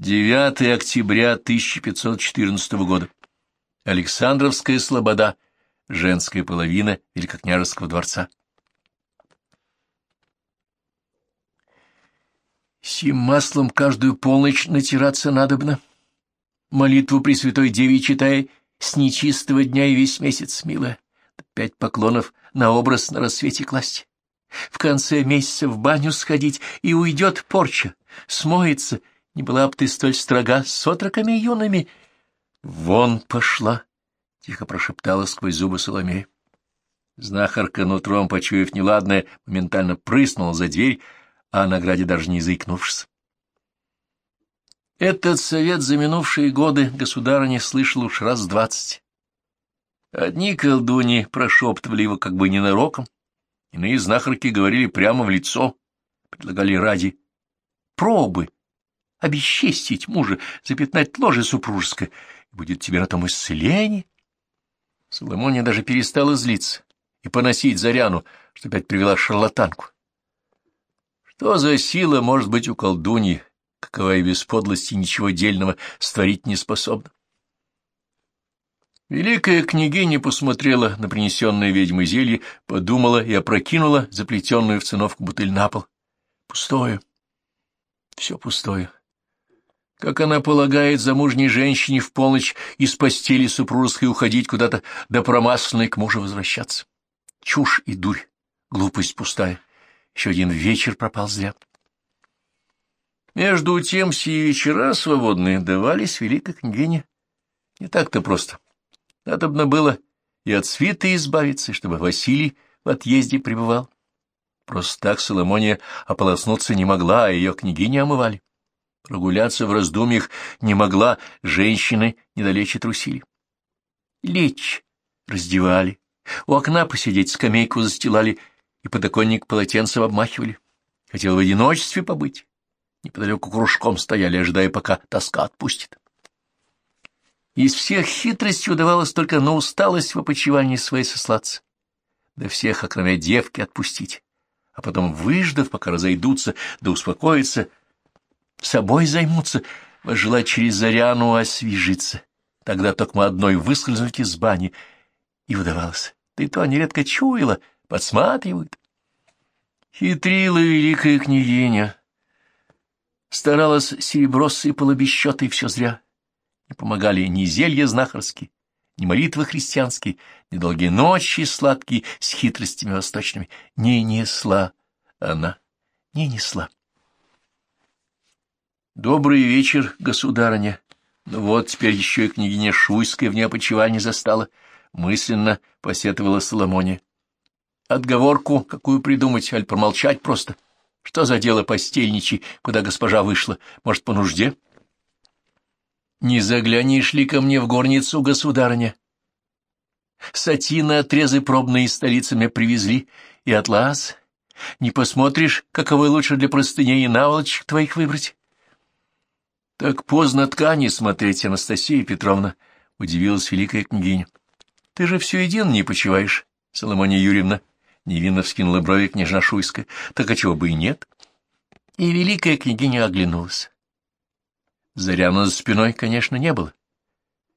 9 октября 1514 года. Александровская слобода, женская половина Великокняжеского дворца. Сим маслом каждую полночь натираться надобно. Молитву Пресвятой Деве читай с нечистого дня и весь месяц, милая. Пять поклонов на образ на рассвете класть. В конце месяца в баню сходить, и уйдет порча, смоется. Не была б ты столь строга с отроками юными. Вон пошла, — тихо прошептала сквозь зубы Соломея. Знахарка, нутром почуяв неладное, моментально прыснула за дверь, а о награде даже не заикнувшись. Этот совет за минувшие годы государыня слышал уж раз двадцать. Одни колдуни прошептывали его как бы ненароком, иные знахарки говорили прямо в лицо, предлагали ради пробы обесчестить мужа, запятнать ложе супружеское, и будет тебе на том исцеление. Соломония даже перестала злиться и поносить Заряну, что опять привела шарлатанку. Что за сила может быть у колдуньи, какова и без подлости ничего дельного створить не способна? Великая княгиня посмотрела на принесенное ведьмой зелье, подумала и опрокинула заплетенную в циновку бутыль на пол. Пустое. Все пустое. Как она полагает замужней женщине в полночь из постели супружеской уходить куда-то до промасленной к мужу возвращаться? Чушь и дурь, глупость пустая. Еще один вечер пропал зря. Между тем сии вечера свободные давались великой княгине не так-то просто. Надобно было и от свиты избавиться, чтобы Василий в отъезде пребывал. Просто так Соломония ополоснуться не могла, а ее княгини омывали. Прогуляться в раздумьях не могла, женщины недалече трусили. Лечь раздевали, у окна посидеть, скамейку застилали — и подоконник полотенцем обмахивали. Хотел в одиночестве побыть. Неподалеку кружком стояли, ожидая, пока тоска отпустит. Из всех хитростей удавалось только на усталость в опочивании своей сослаться. Да всех, окромя девки, отпустить. А потом, выждав, пока разойдутся, да успокоятся, собой займутся, желать через Заряну освежиться. Тогда только одной выскользнуть из бани и удавалось. Да и то нередко чуяла — подсматривают. Хитрила великая княгиня. Старалась, серебро сыпала без и все зря. Не помогали ни зелья знахарские, ни молитвы христианские, ни долгие ночи сладкие с хитростями восточными. Не несла она, не несла. Добрый вечер, государыня. Ну вот, теперь еще и княгиня Шуйская в неопочивании застала. Мысленно посетовала Соломония. Отговорку какую придумать, аль промолчать просто? Что за дело постельничий, куда госпожа вышла? Может, по нужде? Не заглянешь ли ко мне в горницу, государыня? Сатины отрезы пробные столицами привезли, и атлас. Не посмотришь, каковы лучше для простыней и наволочек твоих выбрать? Так поздно ткани смотреть, Анастасия Петровна, — удивилась великая княгиня. Ты же все един не почиваешь, Соломония Юрьевна. Невинно вскинула брови княжна Шуйская. Так а чего бы и нет? И великая княгиня оглянулась. Заряна за спиной, конечно, не было.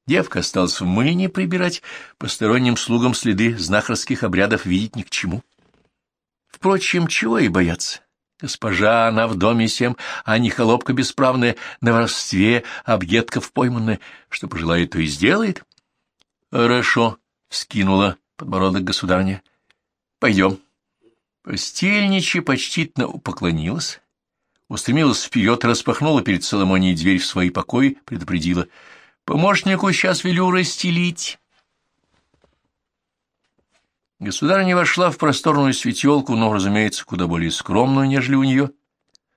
Девка осталась в мыльне прибирать, посторонним слугам следы знахарских обрядов видеть ни к чему. Впрочем, чего и бояться. Госпожа она в доме всем, а не холопка бесправная, на воровстве, объедков пойманная. Что пожелает, то и сделает. — Хорошо, — вскинула подбородок государня. Пойдем. Постельничья почтительно поклонилась, устремилась вперед, распахнула перед Соломонией дверь в свои покои, предупредила. «Помощнику сейчас велю расстелить». Государыня вошла в просторную светелку, но, разумеется, куда более скромную, нежели у нее,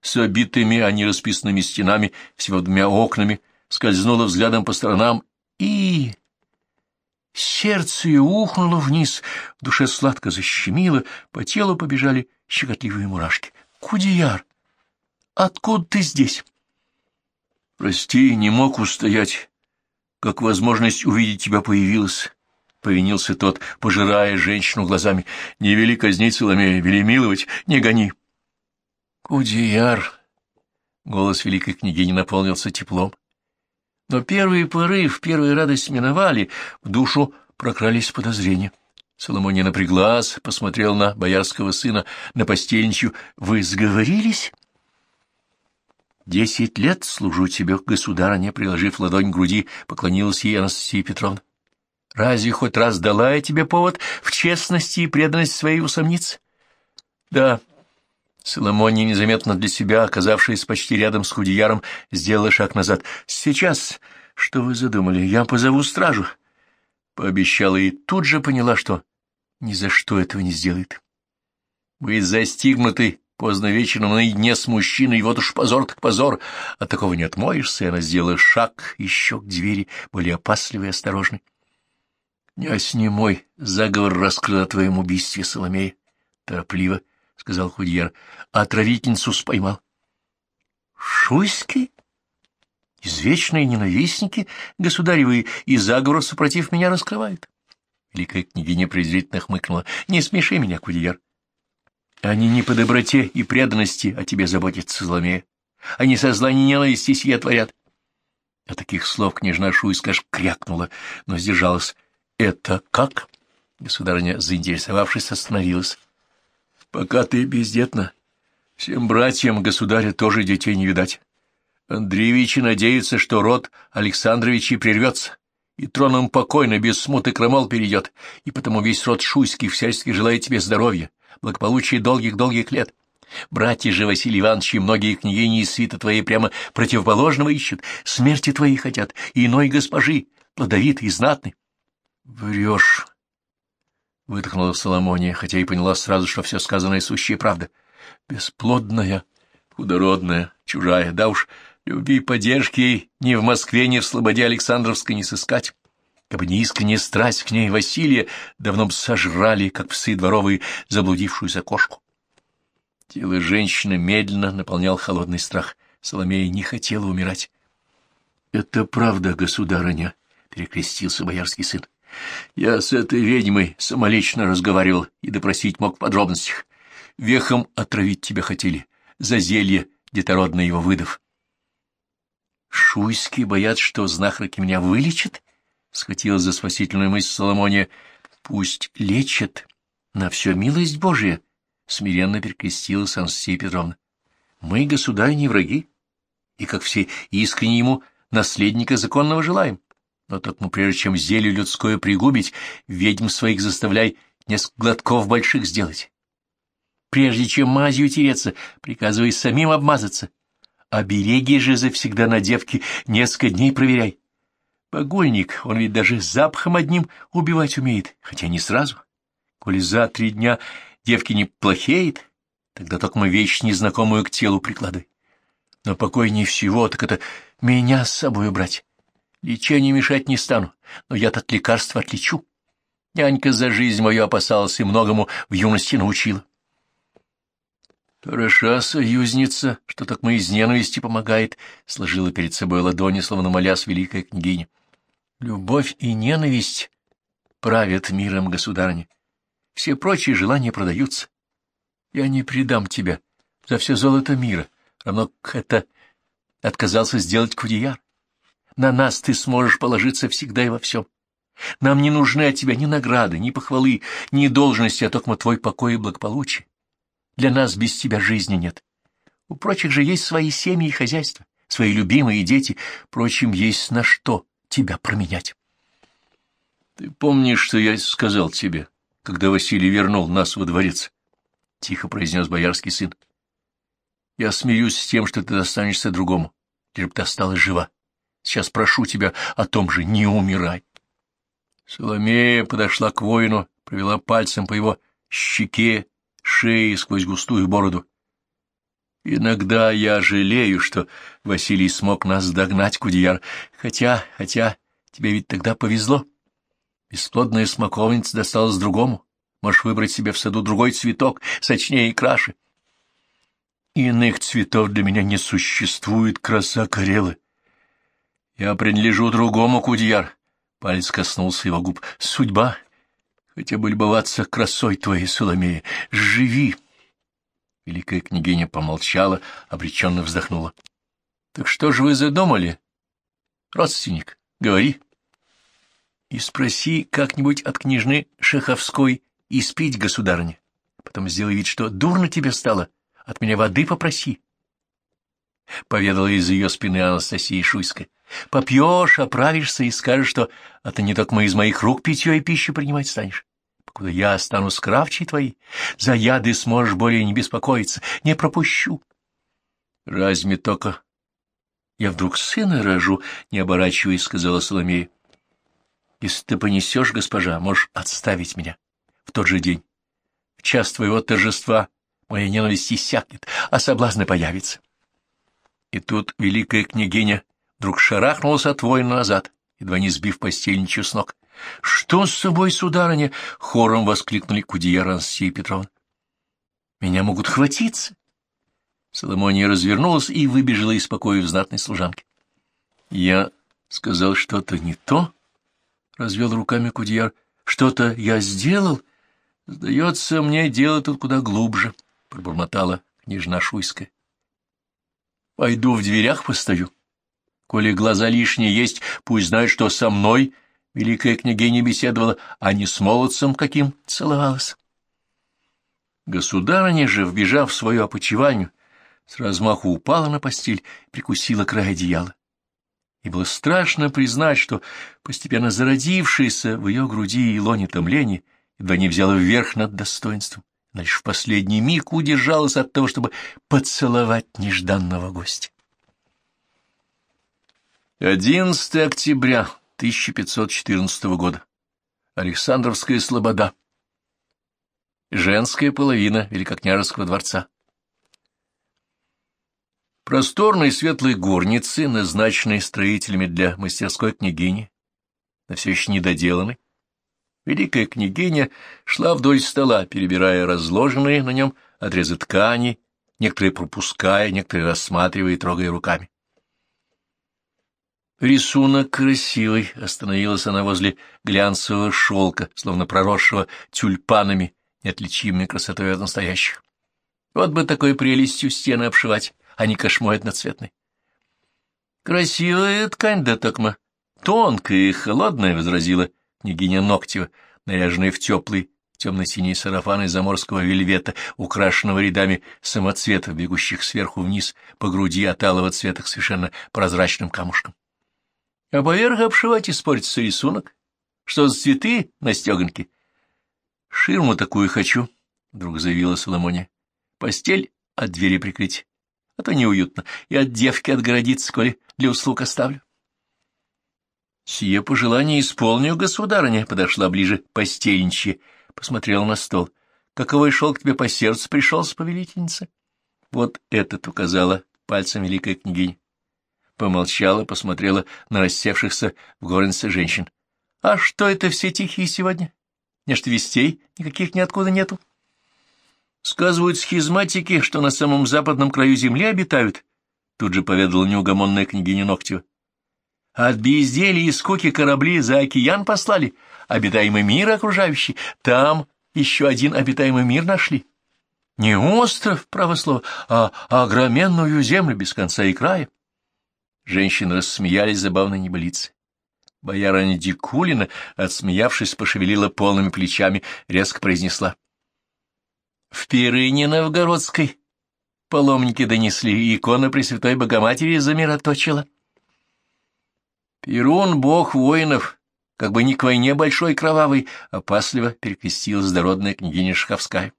с обитыми, а не расписанными стенами, всего двумя окнами, скользнула взглядом по сторонам и Сердце ее ухнуло вниз, в душе сладко защемило, по телу побежали щекотливые мурашки. «Кудияр, откуда ты здесь?» «Прости, не мог устоять, как возможность увидеть тебя появилась». — повинился тот, пожирая женщину глазами. — Не вели казнить, Соломея, вели миловать, не гони. — Кудияр, Голос великой княгини наполнился теплом. Но первые порыв, первая радость миновали, в душу прокрались подозрения. Соломония напряглась, посмотрел на боярского сына, на постельничью. — Вы сговорились? — Десять лет служу тебе, государыня, приложив ладонь к груди, поклонилась ей Анастасия Петровна. — Разве хоть раз дала я тебе повод в честности и преданности своей усомниться? — Да. Соломония, незаметно для себя, оказавшаяся почти рядом с Худияром, сделала шаг назад. — Сейчас... Что вы задумали? Я позову стражу. — Пообещала и тут же поняла, что ни за что этого не сделает. Вы застигнуты поздно вечером наедине с мужчиной, и вот уж позор так позор, от такого не отмоешься, она сделала шаг еще к двери, более опасливый и осторожный. — Князь не мой, заговор раскрыл о твоем убийстве, Соломея, — торопливо сказал а отравительницу споймал. — Шуйский? Извечные ненавистники государевы и заговор супротив меня раскрывают. Великая княгиня презрительно хмыкнула. — Не смеши меня, Кудияр. Они не по доброте и преданности о тебе заботятся, Соломея. Они со зла не ненависти сия творят. От таких слов княжна Шуйска аж крякнула, но сдержалась. — Это как? — государыня, заинтересовавшись, остановилась. — Пока ты бездетна. Всем братьям государя тоже детей не видать. Андреевичи надеются, что род Александровичей прервется, и троном покойно, без смуты крамол перейдет, и потому весь род Шуйский всячески желает тебе здоровья, благополучия долгих-долгих лет. Братья же Василий Иванович и многие княгини и свита твои прямо противоположного ищут, смерти твоей хотят, и иной госпожи, плодовитой и знатной. — Врешь, — выдохнула Соломония, хотя и поняла сразу, что все сказанное сущая правда. — Бесплодная, худородная, чужая, да уж Любви и поддержки ни в Москве, ни в Слободе Александровской не сыскать. Кабы не искренняя страсть к ней Василия, давно бы сожрали, как псы дворовые, заблудившуюся кошку. Тело женщины медленно наполнял холодный страх. Соломея не хотела умирать. — Это правда, государыня, — перекрестился боярский сын. — Я с этой ведьмой самолично разговаривал и допросить мог в подробностях. Вехом отравить тебя хотели, за зелье детородное его выдав. Шуйские боятся, что знахарки меня вылечат? Схватила за спасительную мысль Соломония. Пусть лечат. На все милость Божия. Смиренно перекрестилась Анастасия Петровна. Мы, государь, не враги. И, как все искренне ему, наследника законного желаем. Но так мы, прежде чем зелье людское пригубить, ведьм своих заставляй несколько глотков больших сделать. Прежде чем мазью тереться, приказывай самим обмазаться, Обереги же завсегда на девке несколько дней проверяй. Погольник, он ведь даже запахом одним убивать умеет, хотя не сразу. Коли за три дня девки не плохеет, тогда только мы вещь незнакомую к телу прикладывай. Но покойнее всего, так это меня с собой брать. Лечению мешать не стану, но я от лекарства отличу. Нянька за жизнь мою опасалась и многому в юности научила. «Хороша союзница, что так мы из ненависти помогает», — сложила перед собой ладони, словно молясь великая княгиня. «Любовь и ненависть правят миром, государыня. Все прочие желания продаются. Я не предам тебя за все золото мира, равно как это отказался сделать Кудияр. На нас ты сможешь положиться всегда и во всем. Нам не нужны от тебя ни награды, ни похвалы, ни должности, а только твой покой и благополучие. Для нас без тебя жизни нет. У прочих же есть свои семьи и хозяйства, свои любимые дети, прочим есть на что тебя променять. Ты помнишь, что я сказал тебе, когда Василий вернул нас во дворец? — тихо произнес боярский сын. — Я смеюсь с тем, что ты достанешься другому, лишь бы ты осталась жива. Сейчас прошу тебя о том же, не умирай. Соломея подошла к воину, провела пальцем по его щеке, шеи сквозь густую бороду. Иногда я жалею, что Василий смог нас догнать, Кудияр, хотя, хотя, тебе ведь тогда повезло. Бесплодная смоковница досталась другому. Можешь выбрать себе в саду другой цветок, сочнее и краше. Иных цветов для меня не существует, краса Карелы. Я принадлежу другому, Кудьяр. Палец коснулся его губ. Судьба хотя бы любоваться красой твоей, Соломея. Живи!» Великая княгиня помолчала, обреченно вздохнула. Так что же вы задумали, родственник? Говори. И спроси как-нибудь от княжны Шеховской и спить, государыня. Потом сделай вид, что дурно тебе стало. От меня воды попроси. Поведала из ее спины Анастасия Шуйская. Попьешь, оправишься и скажешь, что а ты не только из моих рук питье и пищу принимать станешь. Покуда я останусь кравчей твоей, за яды сможешь более не беспокоиться, не пропущу. Разве только я вдруг сына рожу, не оборачиваясь, сказала Соломея. Если ты понесешь, госпожа, можешь отставить меня в тот же день. В час твоего торжества моя ненависть иссякнет, а соблазны появятся. И тут великая княгиня вдруг шарахнулась от воина назад, едва не сбив постельничью с ног. — Что с собой, сударыня? — хором воскликнули Кудеяр Ансия Петровна. — Меня могут хватиться. Соломония развернулась и выбежала из покоя в знатной служанке. — Я сказал что-то не то? — развел руками Кудеяр. — Что-то я сделал? — Сдается мне, дело тут куда глубже, — пробормотала княжна Шуйская. — Пойду в дверях постою. Коли глаза лишние есть, пусть знают, что со мной великая княгиня беседовала, а не с молодцем каким целовалась. Государыня же, вбежав в свою опочиванию, с размаху упала на постель, прикусила край одеяла. И было страшно признать, что постепенно зародившееся в ее груди и лоне томление едва не взяло вверх над достоинством. Она лишь в последний миг удержалась от того, чтобы поцеловать нежданного гостя. 11 октября 1514 года. Александровская слобода. Женская половина Великокняжеского дворца. Просторной светлой горницы, назначенной строителями для мастерской княгини, но все еще недоделанной, великая княгиня шла вдоль стола, перебирая разложенные на нем отрезы ткани, некоторые пропуская, некоторые рассматривая и трогая руками. Рисунок красивый, остановилась она возле глянцевого шелка, словно проросшего тюльпанами, неотличимой красотой от настоящих. Вот бы такой прелестью стены обшивать а не кошмой одноцветной. Красивая ткань, да токма. Тонкая и холодная, — возразила княгиня Ноктева, наряженная в теплый темно-синий сарафан из заморского вельвета, украшенного рядами самоцветов, бегущих сверху вниз по груди от алого цвета к совершенно прозрачным камушкам. А поверх обшивать испортится рисунок. Что за цветы на стеганке? Ширму такую хочу, — вдруг заявила Соломония. Постель от двери прикрыть а то неуютно, и от девки отгородиться, коли для услуг оставлю. Сие пожелание исполню, государыня, подошла ближе постельничья, посмотрела на стол. Каковой шелк тебе по сердцу пришелся, повелительница? Вот этот указала пальцем великая княгиня. Помолчала, посмотрела на рассевшихся в горнице женщин. — А что это все тихие сегодня? Нечто вестей никаких ниоткуда нету. — Сказывают схизматики, что на самом западном краю земли обитают, — тут же поведала неугомонная княгиня Ногтева. От безделия и скуки корабли за океан послали, обитаемый мир окружающий, там еще один обитаемый мир нашли. Не остров, право слово, а огроменную землю без конца и края. Женщины рассмеялись забавной небылицы. Боярыня Дикулина, отсмеявшись, пошевелила полными плечами, резко произнесла. В Пирыне Новгородской паломники донесли, икона Пресвятой Богоматери замироточила. Перун, бог воинов, как бы не к войне большой кровавый, опасливо перекрестилась дородная княгиня Шаховская.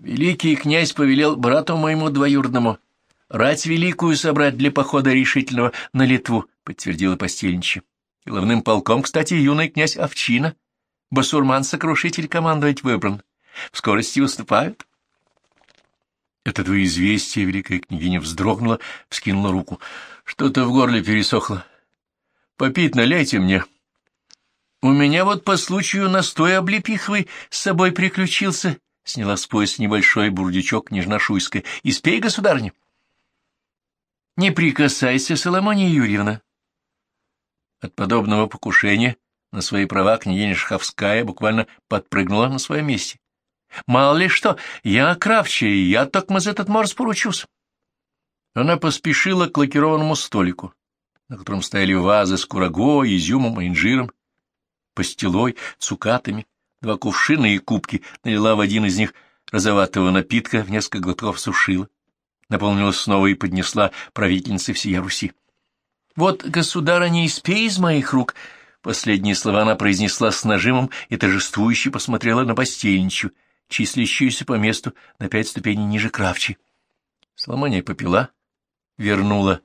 Великий князь повелел брату моему двоюродному рать великую собрать для похода решительного на Литву, подтвердила постельничья. Главным полком, кстати, юный князь Овчина, басурман-сокрушитель командовать выбран. В скорости выступают. Это твои известия, великая княгиня вздрогнула, вскинула руку. Что-то в горле пересохло. Попить наляйте мне. У меня вот по случаю настой облепиховый с собой приключился. Сняла с пояса небольшой бурдючок княжна. Испей, государня. Не прикасайся, Соломония Юрьевна. От подобного покушения на свои права княгиня Шаховская буквально подпрыгнула на своем месте. Мало ли что, я кравчая, я так за этот морс поручусь. Она поспешила к лакированному столику, на котором стояли вазы с курагой, изюмом, инжиром, пастилой, цукатами, два кувшина и кубки, налила в один из них розоватого напитка, в несколько глотков сушила, наполнила снова и поднесла правительнице всея Руси. «Вот, государыня, испей из моих рук!» Последние слова она произнесла с нажимом и торжествующе посмотрела на постельничью, числящуюся по месту на пять ступеней ниже кравчи. Соломония попила, вернула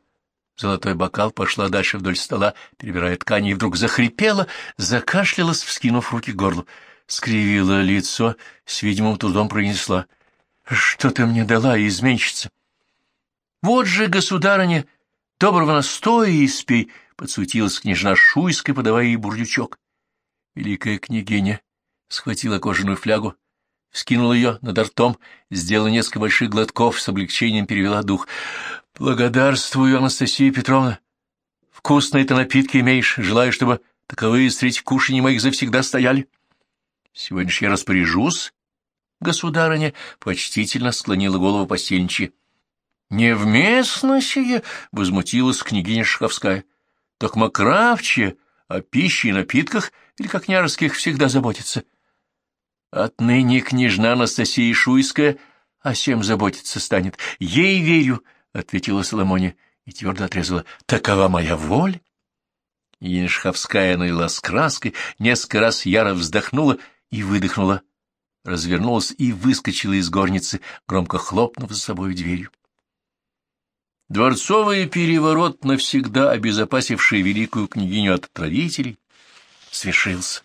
золотой бокал, пошла дальше вдоль стола, перебирая ткани, и вдруг захрипела, закашлялась, вскинув руки к горлу, скривила лицо, с видимым трудом произнесла. — Что ты мне дала, изменщица? — Вот же, государыня, доброго настоя испей, — подсуетилась княжна Шуйская, подавая ей бурдючок. Великая княгиня схватила кожаную флягу, скинула ее над ртом, сделала несколько больших глотков, с облегчением перевела дух. — Благодарствую, Анастасия Петровна. Вкусные ты напитки имеешь, желаю, чтобы таковые среди кушаний моих завсегда стояли. — Сегодня ж я распоряжусь, государыня, — почтительно склонила голову постельничья. — Невместно сие, — возмутилась княгиня Шаховская. — Так Кравче о пище и напитках или как княжеских всегда заботится. — Отныне княжна Анастасия Шуйская о всем заботиться станет. Ей верю, — ответила Соломония и твердо отрезала. — Такова моя воля. Еншховская налила с краской, несколько раз яро вздохнула и выдохнула, развернулась и выскочила из горницы, громко хлопнув за собой дверью. Дворцовый переворот, навсегда обезопасивший великую княгиню от отравителей, свершился.